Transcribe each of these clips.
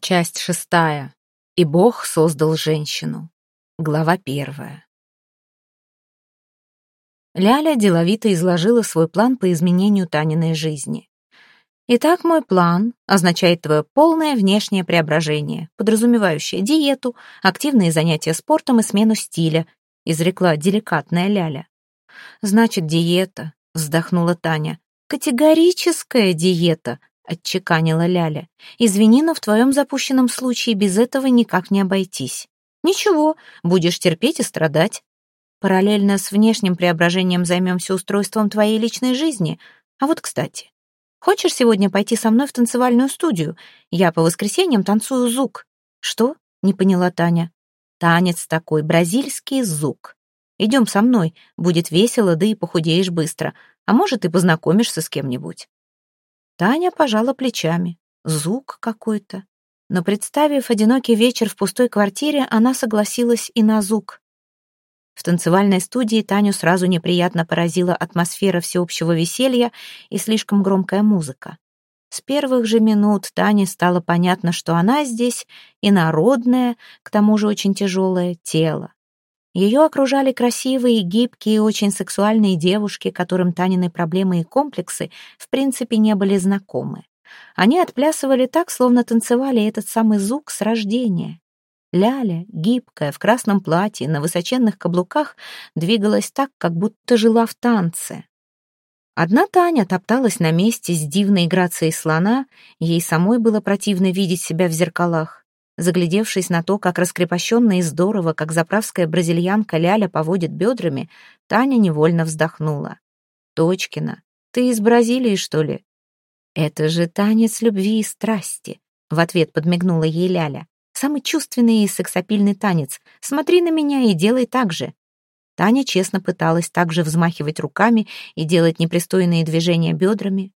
Часть шестая. И Бог создал женщину. Глава первая. Ляля деловито изложила свой план по изменению Таниной жизни. Итак, мой план означает твое полное внешнее преображение, подразумевающее диету, активные занятия спортом и смену стиля, изрекла деликатная Ляля. Значит, диета, вздохнула Таня. Категорическая диета, отчеканила Ляля. «Извини, но в твоем запущенном случае без этого никак не обойтись. Ничего, будешь терпеть и страдать. Параллельно с внешним преображением займемся устройством твоей личной жизни. А вот, кстати, хочешь сегодня пойти со мной в танцевальную студию? Я по воскресеньям танцую зук». «Что?» — не поняла Таня. «Танец такой, бразильский зук. Идем со мной, будет весело, да и похудеешь быстро. А может, и познакомишься с кем-нибудь». Таня пожала плечами. Звук какой-то. Но представив одинокий вечер в пустой квартире, она согласилась и на звук. В танцевальной студии Таню сразу неприятно поразила атмосфера всеобщего веселья и слишком громкая музыка. С первых же минут Тане стало понятно, что она здесь и народное, к тому же очень тяжелое, тело. Ее окружали красивые, гибкие, очень сексуальные девушки, которым Танины проблемы и комплексы в принципе не были знакомы. Они отплясывали так, словно танцевали этот самый звук с рождения. Ляля, гибкая, в красном платье, на высоченных каблуках, двигалась так, как будто жила в танце. Одна Таня топталась на месте с дивной грацией слона, ей самой было противно видеть себя в зеркалах. Заглядевшись на то, как раскрепощенно и здорово, как заправская бразильянка Ляля поводит бедрами, Таня невольно вздохнула. «Точкина, ты из Бразилии, что ли?» «Это же танец любви и страсти», — в ответ подмигнула ей Ляля. «Самый чувственный и сексапильный танец. Смотри на меня и делай так же». Таня честно пыталась также взмахивать руками и делать непристойные движения бедрами.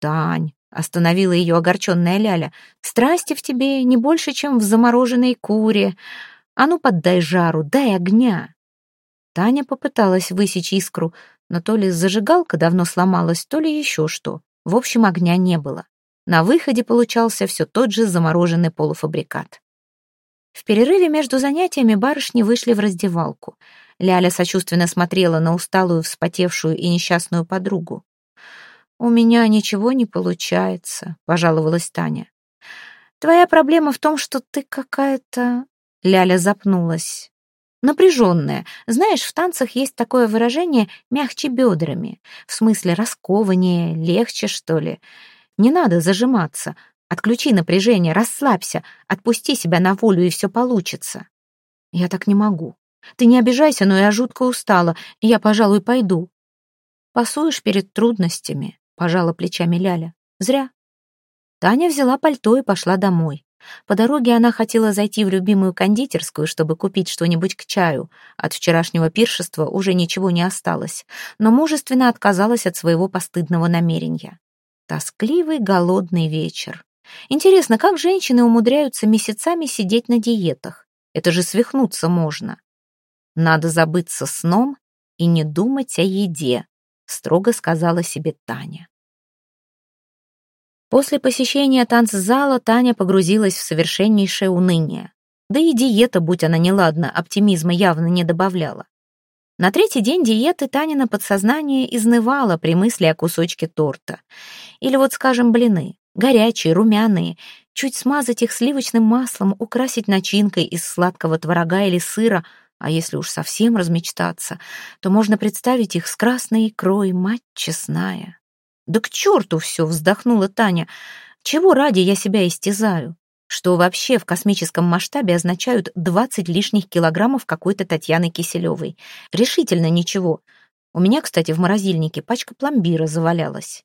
«Тань, Остановила ее огорченная Ляля. «Страсти в тебе не больше, чем в замороженной куре. А ну, поддай жару, дай огня!» Таня попыталась высечь искру, но то ли зажигалка давно сломалась, то ли еще что. В общем, огня не было. На выходе получался все тот же замороженный полуфабрикат. В перерыве между занятиями барышни вышли в раздевалку. Ляля сочувственно смотрела на усталую, вспотевшую и несчастную подругу. «У меня ничего не получается», — пожаловалась Таня. «Твоя проблема в том, что ты какая-то...» Ляля запнулась. «Напряженная. Знаешь, в танцах есть такое выражение «мягче бедрами». В смысле раскованнее, легче, что ли. Не надо зажиматься. Отключи напряжение, расслабься, отпусти себя на волю, и все получится». «Я так не могу. Ты не обижайся, но я жутко устала, и я, пожалуй, пойду». «Пасуешь перед трудностями пожала плечами Ляля. Зря. Таня взяла пальто и пошла домой. По дороге она хотела зайти в любимую кондитерскую, чтобы купить что-нибудь к чаю. От вчерашнего пиршества уже ничего не осталось, но мужественно отказалась от своего постыдного намерения. Тоскливый, голодный вечер. Интересно, как женщины умудряются месяцами сидеть на диетах? Это же свихнуться можно. Надо забыться сном и не думать о еде, строго сказала себе Таня. После посещения танцзала Таня погрузилась в совершеннейшее уныние. Да и диета, будь она неладна, оптимизма явно не добавляла. На третий день диеты Танина подсознание изнывало при мысли о кусочке торта. Или вот, скажем, блины. Горячие, румяные. Чуть смазать их сливочным маслом, украсить начинкой из сладкого творога или сыра, а если уж совсем размечтаться, то можно представить их с красной икрой, мать честная. «Да к черту все!» — вздохнула Таня. «Чего ради я себя истязаю? Что вообще в космическом масштабе означают 20 лишних килограммов какой-то Татьяны Киселевой? Решительно ничего. У меня, кстати, в морозильнике пачка пломбира завалялась».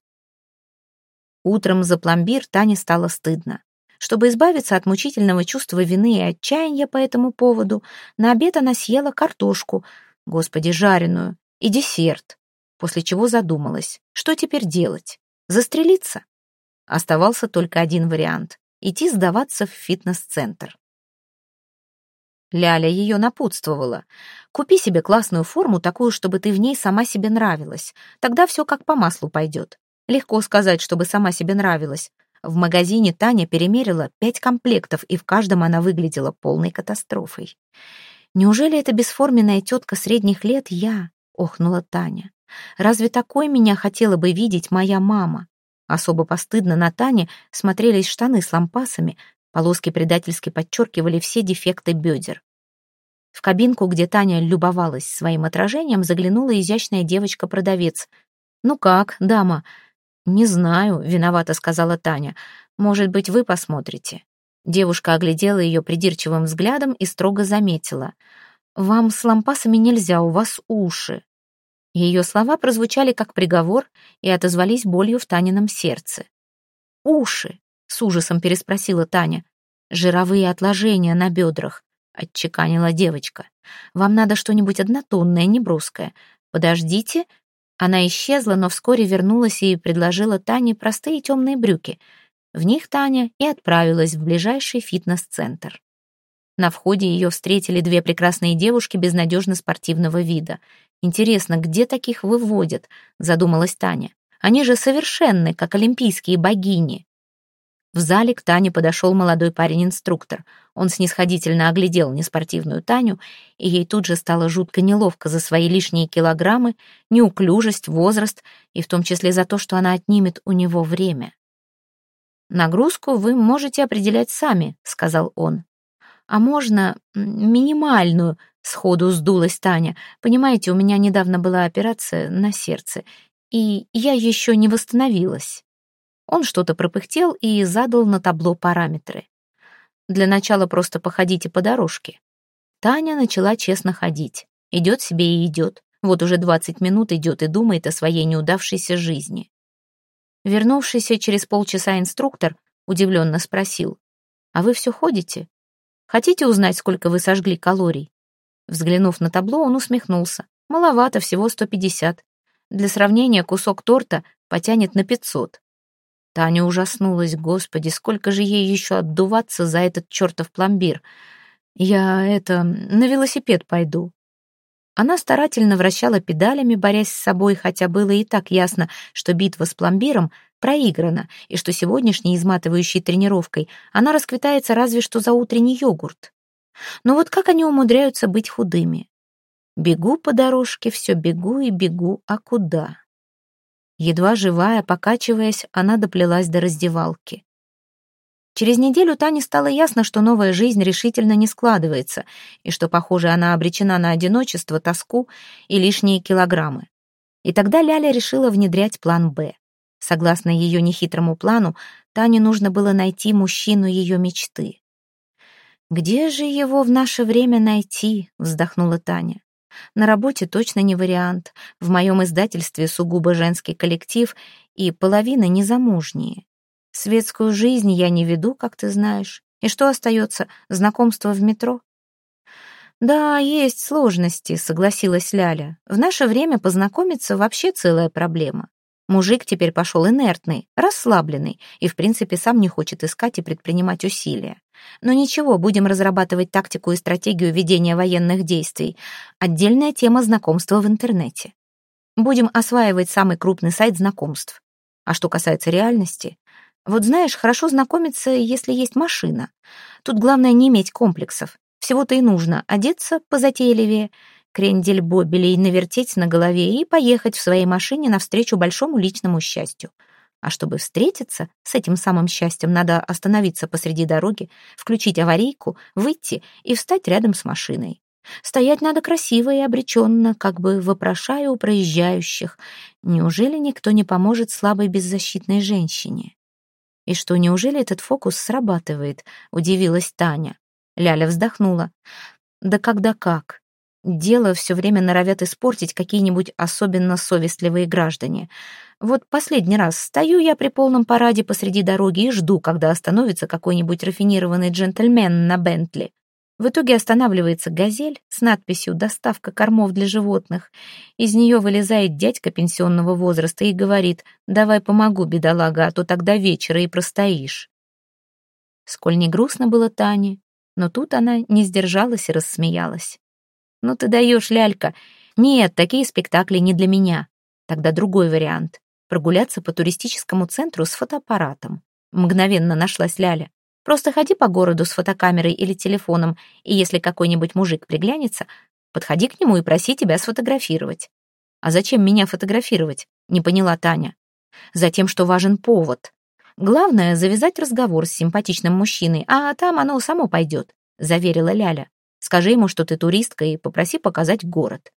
Утром за пломбир Тане стало стыдно. Чтобы избавиться от мучительного чувства вины и отчаяния по этому поводу, на обед она съела картошку, господи, жареную, и десерт после чего задумалась, что теперь делать? Застрелиться? Оставался только один вариант — идти сдаваться в фитнес-центр. Ляля ее напутствовала. «Купи себе классную форму, такую, чтобы ты в ней сама себе нравилась. Тогда все как по маслу пойдет. Легко сказать, чтобы сама себе нравилась. В магазине Таня перемерила пять комплектов, и в каждом она выглядела полной катастрофой. «Неужели эта бесформенная тетка средних лет я?» — охнула Таня. «Разве такой меня хотела бы видеть моя мама?» Особо постыдно на Тане смотрелись штаны с лампасами, полоски предательски подчеркивали все дефекты бедер. В кабинку, где Таня любовалась своим отражением, заглянула изящная девочка-продавец. «Ну как, дама?» «Не знаю», — виновата сказала Таня. «Может быть, вы посмотрите?» Девушка оглядела ее придирчивым взглядом и строго заметила. «Вам с лампасами нельзя, у вас уши». Ее слова прозвучали как приговор и отозвались болью в Танином сердце. «Уши!» — с ужасом переспросила Таня. «Жировые отложения на бедрах», — отчеканила девочка. «Вам надо что-нибудь однотонное, неброское. Подождите». Она исчезла, но вскоре вернулась и предложила Тане простые темные брюки — в них Таня и отправилась в ближайший фитнес-центр. На входе ее встретили две прекрасные девушки безнадежно спортивного вида. «Интересно, где таких выводят?» — задумалась Таня. «Они же совершенны, как олимпийские богини». В зале к Тане подошел молодой парень-инструктор. Он снисходительно оглядел неспортивную Таню, и ей тут же стало жутко неловко за свои лишние килограммы, неуклюжесть, возраст, и в том числе за то, что она отнимет у него время. «Нагрузку вы можете определять сами», — сказал он. «А можно минимальную?» — сходу сдулась Таня. «Понимаете, у меня недавно была операция на сердце, и я еще не восстановилась». Он что-то пропыхтел и задал на табло параметры. «Для начала просто походите по дорожке». Таня начала честно ходить. Идет себе и идет. Вот уже двадцать минут идет и думает о своей неудавшейся жизни. Вернувшийся через полчаса инструктор удивленно спросил, «А вы все ходите? Хотите узнать, сколько вы сожгли калорий?» Взглянув на табло, он усмехнулся. «Маловато, всего 150. Для сравнения, кусок торта потянет на 500». Таня ужаснулась. «Господи, сколько же ей еще отдуваться за этот чертов пломбир? Я, это, на велосипед пойду». Она старательно вращала педалями, борясь с собой, хотя было и так ясно, что битва с пломбиром проиграна, и что сегодняшней изматывающей тренировкой она расквитается разве что за утренний йогурт. Но вот как они умудряются быть худыми? Бегу по дорожке, все бегу и бегу, а куда? Едва живая, покачиваясь, она доплелась до раздевалки. Через неделю Тане стало ясно, что новая жизнь решительно не складывается, и что, похоже, она обречена на одиночество, тоску и лишние килограммы. И тогда Ляля решила внедрять план «Б». Согласно ее нехитрому плану, Тане нужно было найти мужчину ее мечты. «Где же его в наше время найти?» — вздохнула Таня. «На работе точно не вариант. В моем издательстве сугубо женский коллектив и половина незамужние. Светскую жизнь я не веду, как ты знаешь. И что остается? Знакомство в метро? Да, есть сложности, согласилась Ляля. В наше время познакомиться вообще целая проблема. Мужик теперь пошел инертный, расслабленный и, в принципе, сам не хочет искать и предпринимать усилия. Но ничего, будем разрабатывать тактику и стратегию ведения военных действий. Отдельная тема знакомства в интернете. Будем осваивать самый крупный сайт знакомств. А что касается реальности, вот знаешь, хорошо знакомиться, если есть машина. Тут главное не иметь комплексов. Всего-то и нужно одеться позатейливее, крендель бобелей навертеть на голове и поехать в своей машине навстречу большому личному счастью. А чтобы встретиться с этим самым счастьем, надо остановиться посреди дороги, включить аварийку, выйти и встать рядом с машиной. Стоять надо красиво и обреченно, как бы вопрошая у проезжающих. Неужели никто не поможет слабой беззащитной женщине? «И что, неужели этот фокус срабатывает?» — удивилась Таня. Ляля вздохнула. «Да когда как. Дело все время норовят испортить какие-нибудь особенно совестливые граждане. Вот последний раз стою я при полном параде посреди дороги и жду, когда остановится какой-нибудь рафинированный джентльмен на Бентли. В итоге останавливается «Газель» с надписью «Доставка кормов для животных». Из нее вылезает дядька пенсионного возраста и говорит «Давай помогу, бедолага, а то тогда вечера и простоишь». Сколь не грустно было Тане, но тут она не сдержалась и рассмеялась. «Ну ты даешь, лялька. Нет, такие спектакли не для меня. Тогда другой вариант — прогуляться по туристическому центру с фотоаппаратом. Мгновенно нашлась Ляля. «Просто ходи по городу с фотокамерой или телефоном, и если какой-нибудь мужик приглянется, подходи к нему и проси тебя сфотографировать». «А зачем меня фотографировать?» — не поняла Таня. «Затем, что важен повод. Главное — завязать разговор с симпатичным мужчиной, а там оно само пойдет», — заверила Ляля. «Скажи ему, что ты туристка, и попроси показать город».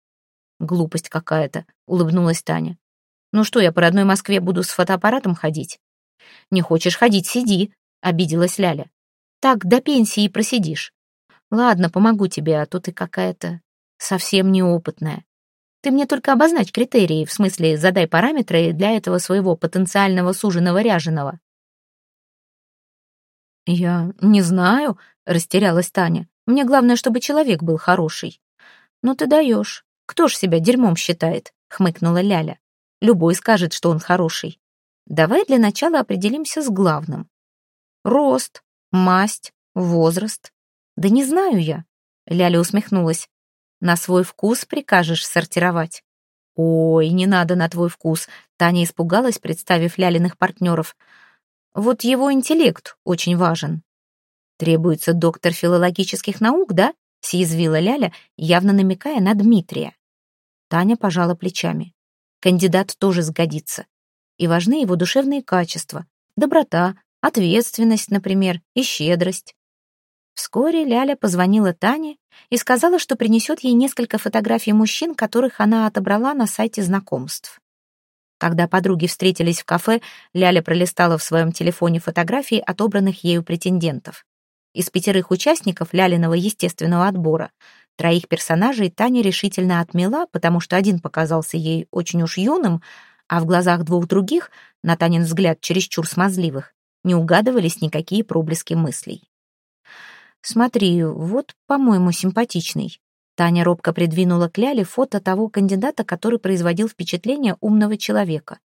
«Глупость какая-то», — улыбнулась Таня. «Ну что, я по родной Москве буду с фотоаппаратом ходить?» «Не хочешь ходить, сиди», — обиделась Ляля. «Так до пенсии просидишь». «Ладно, помогу тебе, а то ты какая-то совсем неопытная. Ты мне только обозначь критерии, в смысле задай параметры для этого своего потенциального суженого ряженого». «Я не знаю», — растерялась Таня. «Мне главное, чтобы человек был хороший». «Ну ты даешь. Кто ж себя дерьмом считает?» — хмыкнула Ляля. «Любой скажет, что он хороший. Давай для начала определимся с главным. Рост, масть, возраст. Да не знаю я. Ляля усмехнулась. На свой вкус прикажешь сортировать. Ой, не надо на твой вкус. Таня испугалась, представив Лялиных партнеров. Вот его интеллект очень важен. Требуется доктор филологических наук, да? Съязвила Ляля, явно намекая на Дмитрия. Таня пожала плечами. Кандидат тоже сгодится и важны его душевные качества, доброта, ответственность, например, и щедрость. Вскоре Ляля позвонила Тане и сказала, что принесет ей несколько фотографий мужчин, которых она отобрала на сайте знакомств. Когда подруги встретились в кафе, Ляля пролистала в своем телефоне фотографии отобранных ею претендентов. Из пятерых участников Лялиного естественного отбора троих персонажей Таня решительно отмела, потому что один показался ей очень уж юным, а в глазах двух других, на Танин взгляд чересчур смазливых, не угадывались никакие проблески мыслей. «Смотри, вот, по-моему, симпатичный». Таня робко придвинула к Ляле фото того кандидата, который производил впечатление умного человека.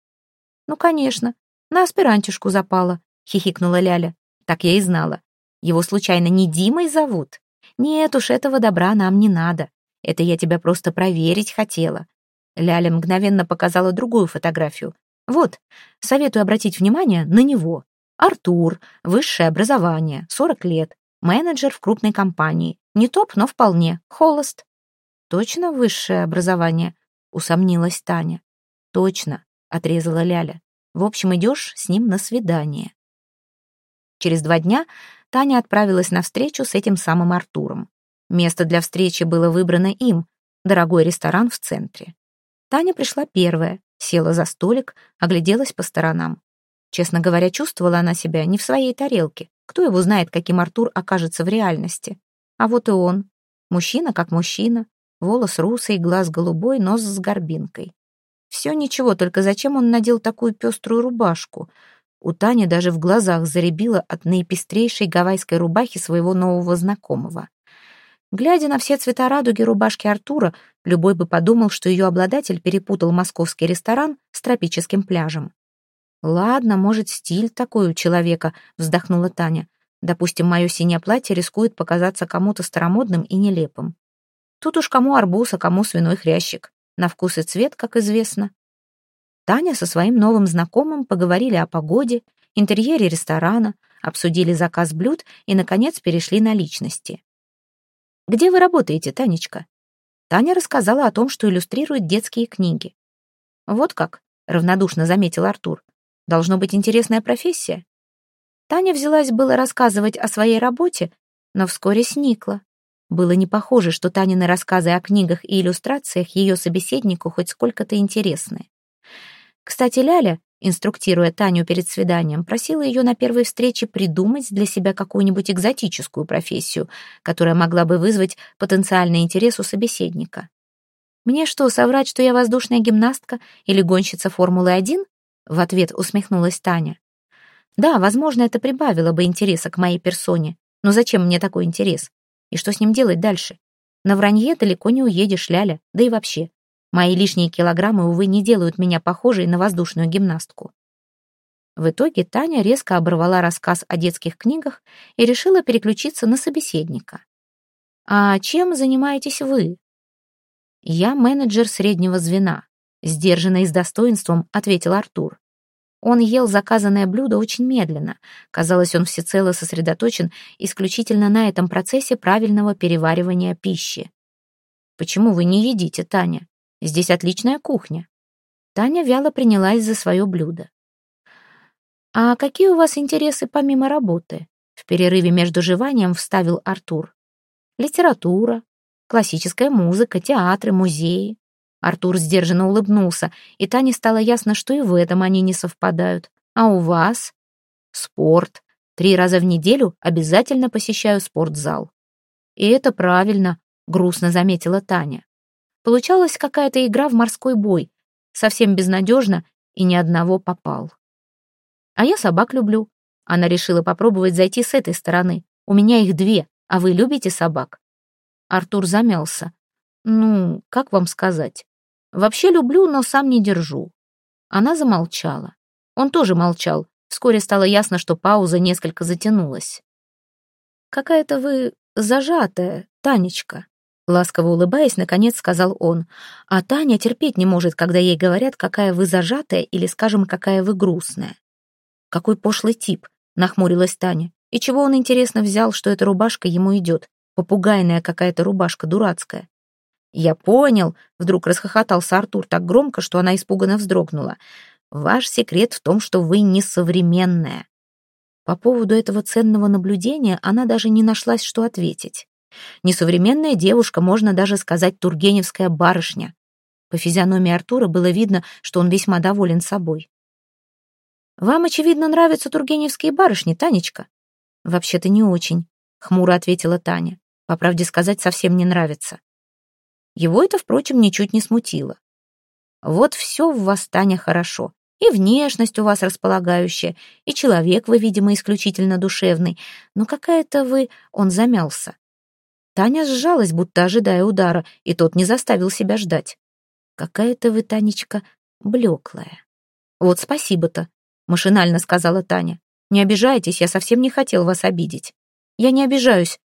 «Ну, конечно, на аспирантишку запала», — хихикнула Ляля. «Так я и знала. Его случайно не Димой зовут? Нет уж, этого добра нам не надо. Это я тебя просто проверить хотела. Ляля мгновенно показала другую фотографию. Вот, советую обратить внимание на него. Артур, высшее образование, 40 лет, менеджер в крупной компании. Не топ, но вполне, холост. Точно высшее образование? Усомнилась Таня. Точно, отрезала Ляля. В общем, идешь с ним на свидание. Через два дня Таня отправилась на встречу с этим самым Артуром. Место для встречи было выбрано им, дорогой ресторан в центре. Таня пришла первая, села за столик, огляделась по сторонам. Честно говоря, чувствовала она себя не в своей тарелке. Кто его знает, каким Артур окажется в реальности. А вот и он. Мужчина как мужчина. Волос русый, глаз голубой, нос с горбинкой. Все ничего, только зачем он надел такую пеструю рубашку? У Тани даже в глазах заребило от наипестрейшей гавайской рубахи своего нового знакомого. Глядя на все цвета радуги рубашки Артура, любой бы подумал, что ее обладатель перепутал московский ресторан с тропическим пляжем. «Ладно, может, стиль такой у человека», — вздохнула Таня. «Допустим, мое синее платье рискует показаться кому-то старомодным и нелепым. Тут уж кому арбуз, а кому свиной хрящик. На вкус и цвет, как известно». Таня со своим новым знакомым поговорили о погоде, интерьере ресторана, обсудили заказ блюд и, наконец, перешли на личности. «Где вы работаете, Танечка?» Таня рассказала о том, что иллюстрирует детские книги. «Вот как», — равнодушно заметил Артур. «Должно быть интересная профессия». Таня взялась было рассказывать о своей работе, но вскоре сникла. Было не похоже, что Танины рассказы о книгах и иллюстрациях ее собеседнику хоть сколько-то интересны. Кстати, Ляля, инструктируя Таню перед свиданием, просила ее на первой встрече придумать для себя какую-нибудь экзотическую профессию, которая могла бы вызвать потенциальный интерес у собеседника. «Мне что, соврать, что я воздушная гимнастка или гонщица Формулы-1?» В ответ усмехнулась Таня. «Да, возможно, это прибавило бы интереса к моей персоне, но зачем мне такой интерес? И что с ним делать дальше? На вранье далеко не уедешь, Ляля, да и вообще. Мои лишние килограммы, увы, не делают меня похожей на воздушную гимнастку. В итоге Таня резко оборвала рассказ о детских книгах и решила переключиться на собеседника. «А чем занимаетесь вы?» «Я менеджер среднего звена», — сдержанно и с достоинством ответил Артур. Он ел заказанное блюдо очень медленно. Казалось, он всецело сосредоточен исключительно на этом процессе правильного переваривания пищи. «Почему вы не едите, Таня? Здесь отличная кухня». Таня вяло принялась за свое блюдо. «А какие у вас интересы помимо работы?» В перерыве между жеванием вставил Артур. «Литература, классическая музыка, театры, музеи. Артур сдержанно улыбнулся, и Тане стало ясно, что и в этом они не совпадают. «А у вас?» «Спорт. Три раза в неделю обязательно посещаю спортзал». «И это правильно», — грустно заметила Таня. Получалась какая-то игра в морской бой. Совсем безнадежно, и ни одного попал. «А я собак люблю». Она решила попробовать зайти с этой стороны. «У меня их две, а вы любите собак?» Артур замялся. «Ну, как вам сказать? Вообще люблю, но сам не держу». Она замолчала. Он тоже молчал. Вскоре стало ясно, что пауза несколько затянулась. «Какая-то вы зажатая, Танечка», — ласково улыбаясь, наконец сказал он. «А Таня терпеть не может, когда ей говорят, какая вы зажатая или, скажем, какая вы грустная». «Какой пошлый тип», — нахмурилась Таня. «И чего он, интересно, взял, что эта рубашка ему идет? Попугайная какая-то рубашка, дурацкая». «Я понял», — вдруг расхохотался Артур так громко, что она испуганно вздрогнула. «Ваш секрет в том, что вы несовременная». По поводу этого ценного наблюдения она даже не нашлась, что ответить. Несовременная девушка, можно даже сказать, тургеневская барышня. По физиономии Артура было видно, что он весьма доволен собой. «Вам, очевидно, нравятся тургеневские барышни, Танечка?» «Вообще-то не очень», — хмуро ответила Таня. «По правде сказать, совсем не нравится. Его это, впрочем, ничуть не смутило. Вот все в вас, Таня, хорошо. И внешность у вас располагающая, и человек вы, видимо, исключительно душевный. Но какая-то вы... Он замялся. Таня сжалась, будто ожидая удара, и тот не заставил себя ждать. Какая-то вы, Танечка, блеклая. Вот спасибо-то, машинально сказала Таня. Не обижайтесь, я совсем не хотел вас обидеть. Я не обижаюсь.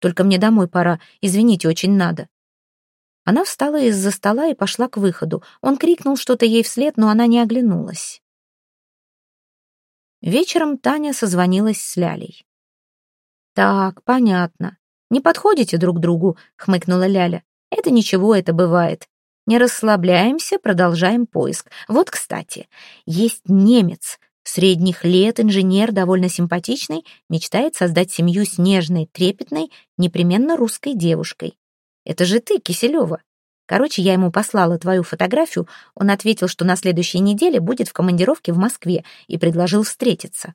Только мне домой пора, извините, очень надо. Она встала из-за стола и пошла к выходу. Он крикнул что-то ей вслед, но она не оглянулась. Вечером Таня созвонилась с Лялей. «Так, понятно. Не подходите друг другу», — хмыкнула Ляля. «Это ничего, это бывает. Не расслабляемся, продолжаем поиск. Вот, кстати, есть немец, средних лет, инженер, довольно симпатичный, мечтает создать семью с нежной, трепетной, непременно русской девушкой. Это же ты, Киселева. Короче, я ему послала твою фотографию, он ответил, что на следующей неделе будет в командировке в Москве и предложил встретиться.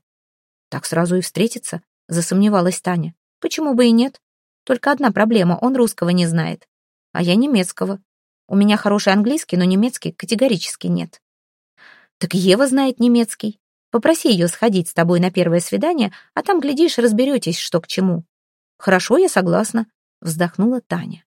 Так сразу и встретиться, засомневалась Таня. Почему бы и нет? Только одна проблема, он русского не знает. А я немецкого. У меня хороший английский, но немецкий категорически нет. Так Ева знает немецкий. Попроси ее сходить с тобой на первое свидание, а там, глядишь, разберетесь, что к чему. Хорошо, я согласна, вздохнула Таня.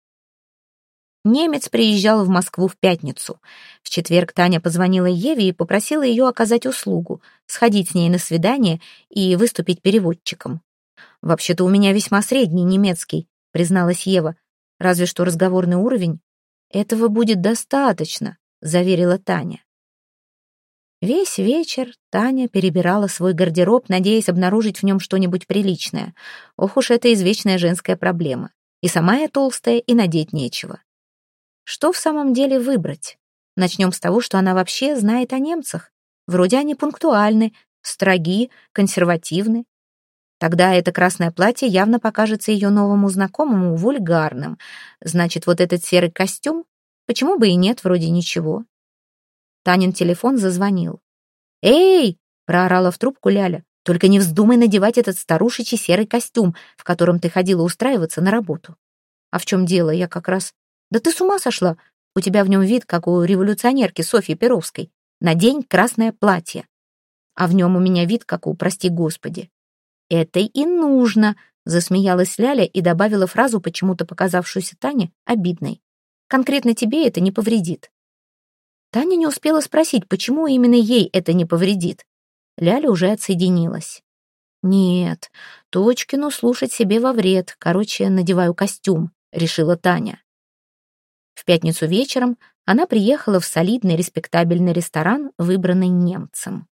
Немец приезжал в Москву в пятницу. В четверг Таня позвонила Еве и попросила ее оказать услугу, сходить с ней на свидание и выступить переводчиком. «Вообще-то у меня весьма средний немецкий», — призналась Ева. «Разве что разговорный уровень». «Этого будет достаточно», — заверила Таня. Весь вечер Таня перебирала свой гардероб, надеясь обнаружить в нем что-нибудь приличное. Ох уж это извечная женская проблема. И сама я толстая, и надеть нечего. Что в самом деле выбрать? Начнем с того, что она вообще знает о немцах. Вроде они пунктуальны, строги, консервативны. Тогда это красное платье явно покажется ее новому знакомому вульгарным. Значит, вот этот серый костюм? Почему бы и нет, вроде ничего. Танин телефон зазвонил. «Эй!» — проорала в трубку Ляля. «Только не вздумай надевать этот старушечий серый костюм, в котором ты ходила устраиваться на работу». «А в чем дело? Я как раз да ты с ума сошла? У тебя в нем вид, как у революционерки Софьи Перовской. Надень красное платье. А в нем у меня вид, как у, прости господи. Это и нужно, засмеялась Ляля и добавила фразу, почему-то показавшуюся Тане, обидной. Конкретно тебе это не повредит. Таня не успела спросить, почему именно ей это не повредит. Ляля уже отсоединилась. «Нет, Точкину слушать себе во вред. Короче, надеваю костюм», — решила Таня. В пятницу вечером она приехала в солидный респектабельный ресторан, выбранный немцем.